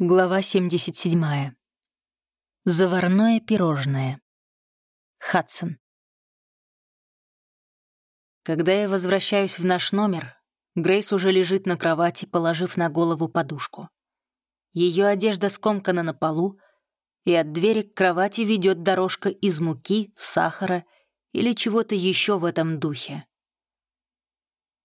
Глава 77. Заварное пирожное. Хадсон. Когда я возвращаюсь в наш номер, Грейс уже лежит на кровати, положив на голову подушку. Ее одежда скомкана на полу, и от двери к кровати ведет дорожка из муки, сахара или чего-то еще в этом духе.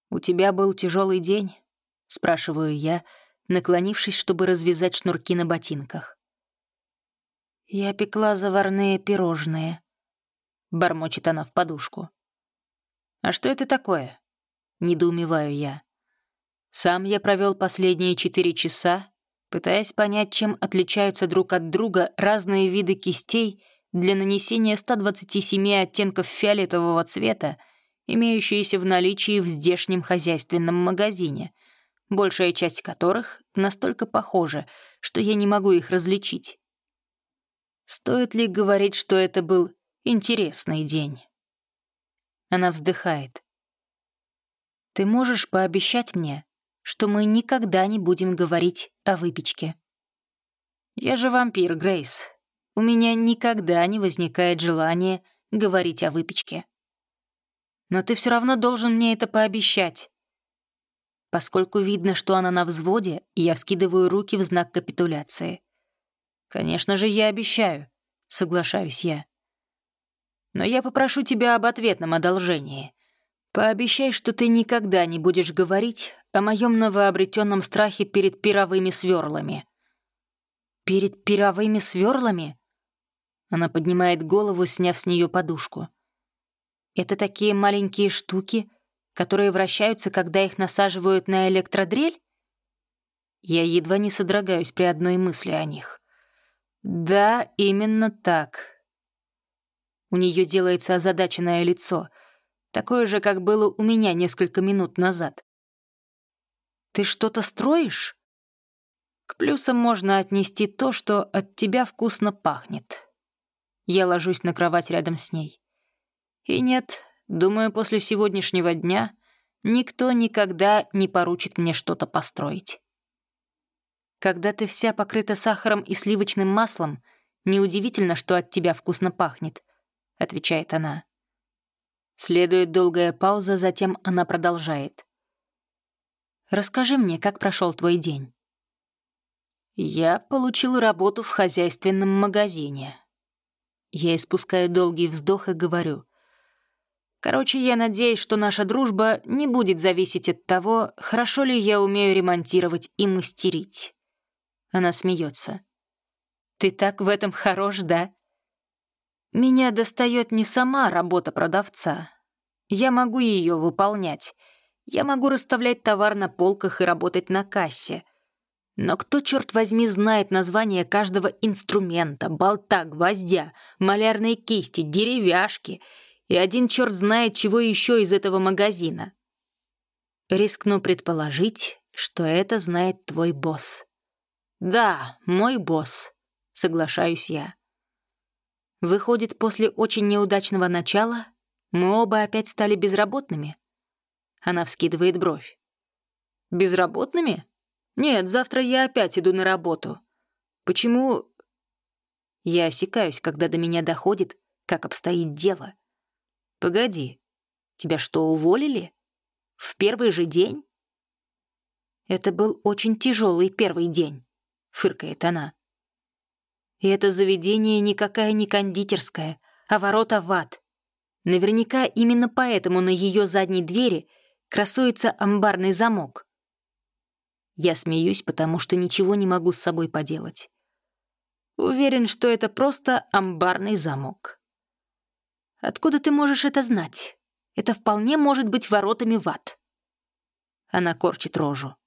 «У тебя был тяжелый день?» — спрашиваю я, — наклонившись, чтобы развязать шнурки на ботинках. «Я пекла заварные пирожные», — бормочет она в подушку. «А что это такое?» — недоумеваю я. Сам я провел последние четыре часа, пытаясь понять, чем отличаются друг от друга разные виды кистей для нанесения 127 оттенков фиолетового цвета, имеющиеся в наличии в здешнем хозяйственном магазине — большая часть которых настолько похожа, что я не могу их различить. Стоит ли говорить, что это был интересный день? Она вздыхает. «Ты можешь пообещать мне, что мы никогда не будем говорить о выпечке?» «Я же вампир, Грейс. У меня никогда не возникает желания говорить о выпечке. Но ты все равно должен мне это пообещать. Поскольку видно, что она на взводе, я вскидываю руки в знак капитуляции. «Конечно же, я обещаю», — соглашаюсь я. «Но я попрошу тебя об ответном одолжении. Пообещай, что ты никогда не будешь говорить о моем новообретенном страхе перед пировыми сверлами». «Перед пировыми сверлами?» Она поднимает голову, сняв с нее подушку. «Это такие маленькие штуки, которые вращаются, когда их насаживают на электродрель? Я едва не содрогаюсь при одной мысли о них. Да, именно так. У нее делается озадаченное лицо, такое же, как было у меня несколько минут назад. «Ты что-то строишь?» К плюсам можно отнести то, что от тебя вкусно пахнет. Я ложусь на кровать рядом с ней. И нет, Думаю, после сегодняшнего дня никто никогда не поручит мне что-то построить. Когда ты вся покрыта сахаром и сливочным маслом, неудивительно, что от тебя вкусно пахнет, — отвечает она. Следует долгая пауза, затем она продолжает. «Расскажи мне, как прошел твой день?» «Я получил работу в хозяйственном магазине». Я испускаю долгий вздох и говорю — Короче, я надеюсь, что наша дружба не будет зависеть от того, хорошо ли я умею ремонтировать и мастерить. Она смеется. Ты так в этом хорош, да? Меня достает не сама работа продавца. Я могу ее выполнять. Я могу расставлять товар на полках и работать на кассе. Но кто, черт возьми, знает название каждого инструмента, болта, гвоздя, малярной кисти, деревяшки — и один черт знает, чего еще из этого магазина. Рискну предположить, что это знает твой босс. Да, мой босс, соглашаюсь я. Выходит, после очень неудачного начала мы оба опять стали безработными? Она вскидывает бровь. Безработными? Нет, завтра я опять иду на работу. Почему... Я осекаюсь, когда до меня доходит, как обстоит дело. «Погоди, тебя что, уволили? В первый же день?» «Это был очень тяжелый первый день», — фыркает она. «И это заведение никакая не кондитерская, а ворота в ад. Наверняка именно поэтому на ее задней двери красуется амбарный замок». Я смеюсь, потому что ничего не могу с собой поделать. Уверен, что это просто амбарный замок. Откуда ты можешь это знать? Это вполне может быть воротами в ад». Она корчит рожу.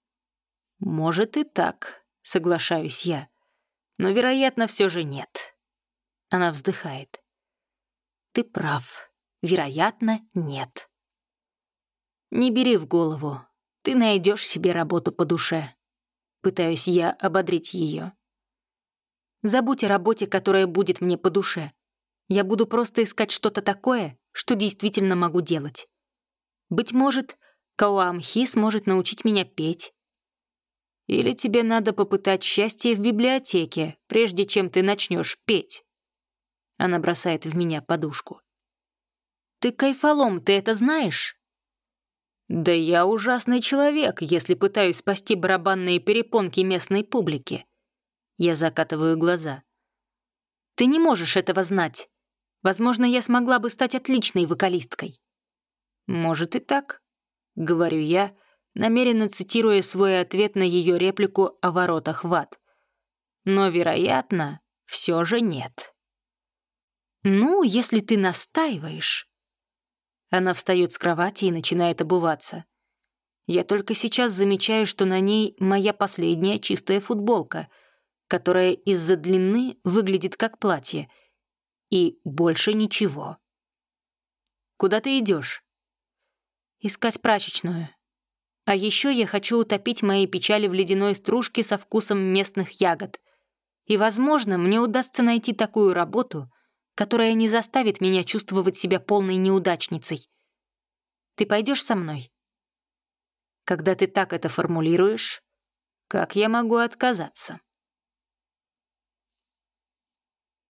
«Может и так», — соглашаюсь я. «Но, вероятно, все же нет». Она вздыхает. «Ты прав. Вероятно, нет». «Не бери в голову. Ты найдешь себе работу по душе». Пытаюсь я ободрить ее. «Забудь о работе, которая будет мне по душе. Я буду просто искать что-то такое, что действительно могу делать. Быть может, Кауамхи сможет научить меня петь. Или тебе надо попытать счастье в библиотеке, прежде чем ты начнешь петь?» Она бросает в меня подушку. «Ты кайфолом, ты это знаешь?» «Да я ужасный человек, если пытаюсь спасти барабанные перепонки местной публики». Я закатываю глаза. «Ты не можешь этого знать. Возможно, я смогла бы стать отличной вокалисткой». «Может и так», — говорю я, намеренно цитируя свой ответ на ее реплику о воротах в ад. «Но, вероятно, все же нет». «Ну, если ты настаиваешь...» Она встает с кровати и начинает обуваться. Я только сейчас замечаю, что на ней моя последняя чистая футболка, которая из-за длины выглядит как платье. И больше ничего. «Куда ты идешь? «Искать прачечную. А еще я хочу утопить мои печали в ледяной стружке со вкусом местных ягод. И, возможно, мне удастся найти такую работу, которая не заставит меня чувствовать себя полной неудачницей. Ты пойдешь со мной? Когда ты так это формулируешь, как я могу отказаться?